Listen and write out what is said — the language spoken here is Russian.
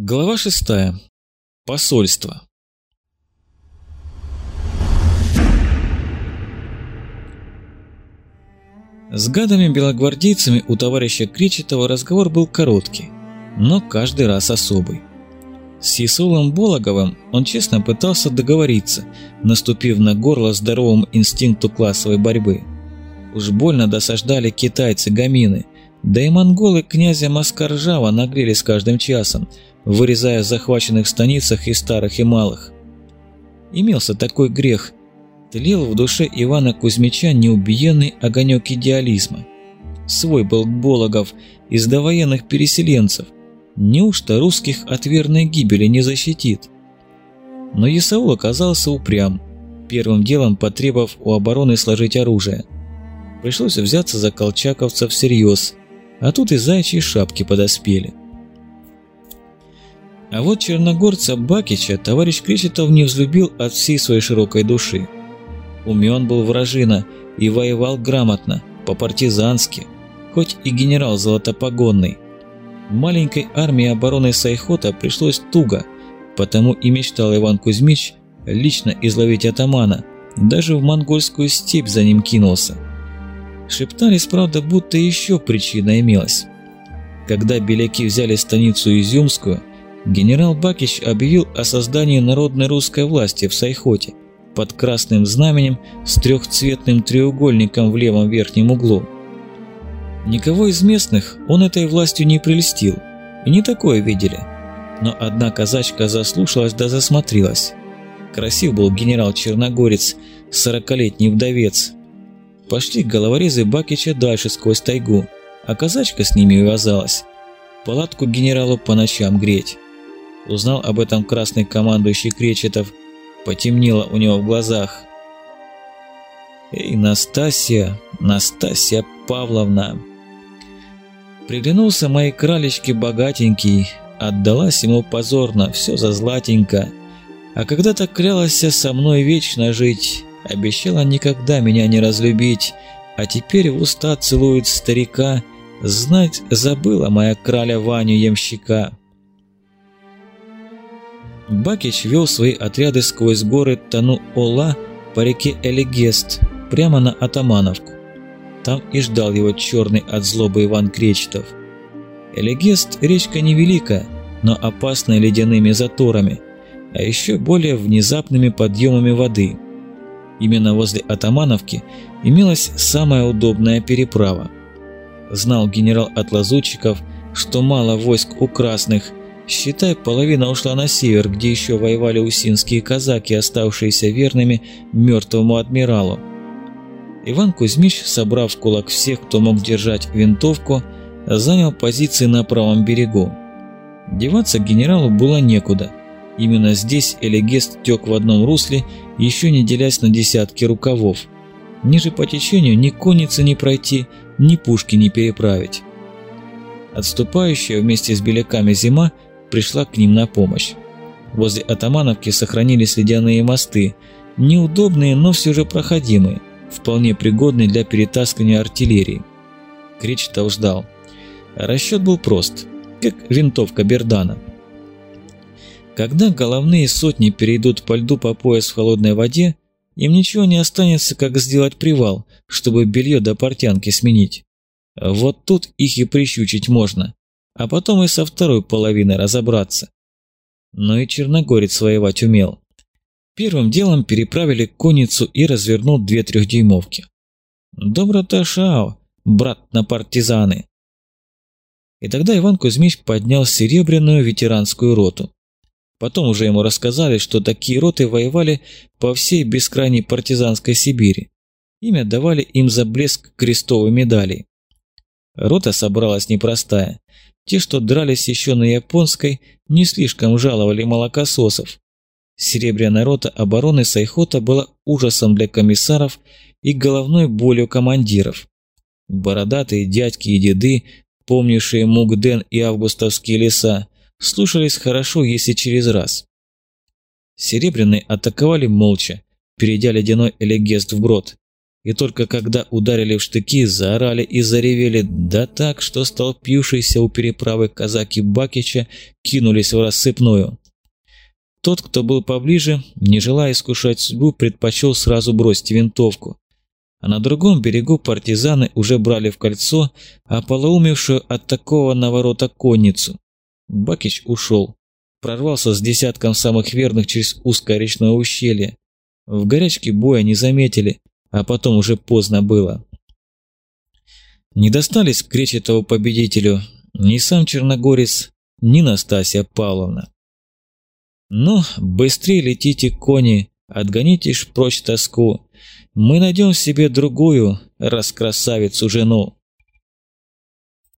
Глава шестая. Посольство. С гадами-белогвардейцами у товарища Кречетова разговор был короткий, но каждый раз особый. С Исулом Бологовым он честно пытался договориться, наступив на горло здоровому инстинкту классовой борьбы. Уж больно досаждали китайцы-гамины, да и монголы князя Маскаржава нагрелись каждым часом, вырезая захваченных станицах и старых, и малых. Имелся такой грех. Тлел в душе Ивана Кузьмича неубиенный огонек идеализма. Свой был Бологов из довоенных переселенцев. Неужто русских от верной гибели не защитит? Но Исаул оказался упрям, первым делом потребовав у обороны сложить оружие. Пришлось взяться за колчаковцев всерьез, а тут и зайчьи шапки подоспели. А вот черногорца Бакича товарищ Кречетов не взлюбил от всей своей широкой души. Умен был вражина и воевал грамотно, по-партизански, хоть и генерал золотопогонный. Маленькой армии обороны Сайхота пришлось туго, потому и мечтал Иван Кузьмич лично изловить атамана, даже в монгольскую степь за ним кинулся. Шептались, правда, будто еще причина имелась. Когда беляки взяли станицу Изюмскую, генерал Бакич объявил о создании народной русской власти в Сайхоте под красным знаменем с трехцветным треугольником в левом верхнем углу. Никого из местных он этой властью не прельстил, и не такое видели. Но одна казачка заслушалась да засмотрелась. Красив был генерал Черногорец, сорокалетний вдовец. Пошли головорезы Бакича дальше сквозь тайгу, а казачка с ними увязалась. Палатку генералу по ночам греть. Узнал об этом красный командующий Кречетов. Потемнело у него в глазах. «Эй, Настасья, Настасья Павловна!» Приглянулся моей кралечке богатенький, отдалась ему позорно, все за златенько. А когда-то клялась со мной вечно жить, обещала никогда меня не разлюбить, а теперь в уста целует старика, знать забыла моя краля Ваню ямщика. Бакич вел свои отряды сквозь горы Тану-Ола по реке Элегест, прямо на Атамановку. Там и ждал его черный от злобы Иван Кречетов. Элегест – речка невелика, но опасная ледяными заторами, а еще более внезапными подъемами воды. Именно возле Атамановки имелась самая удобная переправа. Знал генерал от лазутчиков, что мало войск у красных, Считай, половина ушла на север, где еще воевали усинские казаки, оставшиеся верными мертвому адмиралу. Иван Кузьмич, собрав в кулак всех, кто мог держать винтовку, занял позиции на правом берегу. Деваться генералу было некуда. Именно здесь Элегест тек в одном русле, еще не делясь на десятки рукавов. Ниже по течению ни конницы не пройти, ни пушки не переправить. Отступающая вместе с беляками зима пришла к ним на помощь. Возле Атамановки сохранились ледяные мосты, неудобные, но все же проходимые, вполне пригодные для перетаскивания артиллерии. Кречетов ждал. Расчет был прост, как винтовка Бердана. Когда головные сотни перейдут по льду по пояс в холодной воде, им ничего не останется, как сделать привал, чтобы белье до портянки сменить. Вот тут их и прищучить можно а потом и со второй половиной разобраться. Но и Черногорец воевать умел. Первым делом переправили конницу и развернул две трехдюймовки. Доброта шао, брат на партизаны. И тогда Иван Кузьмич поднял серебряную ветеранскую роту. Потом уже ему рассказали, что такие роты воевали по всей бескрайней партизанской Сибири. Имя давали им за блеск крестовой медали. Рота собралась непростая. Те, что дрались еще на японской, не слишком жаловали молокососов. Серебряная рота обороны Сайхота была ужасом для комиссаров и головной болью командиров. Бородатые дядьки и деды, помнившие Мугден и августовские леса, слушались хорошо, если через раз. Серебряные атаковали молча, перейдя ледяной элегест вброд. И только когда ударили в штыки, заорали и заревели, да так, что столпившиеся у переправы казаки Бакича кинулись в рассыпную. Тот, кто был поближе, не желая искушать судьбу, предпочел сразу бросить винтовку. А на другом берегу партизаны уже брали в кольцо ополоумевшую от такого наворота конницу. Бакич ушел. Прорвался с десятком самых верных через узкое речное ущелье. В горячке боя не заметили, а потом уже поздно было. Не достались к Кречетову победителю ни сам Черногорец, ни Настасья Павловна. «Ну, быстрее летите, кони, отгоните ж прочь тоску. Мы найдем себе другую, раскрасавицу жену».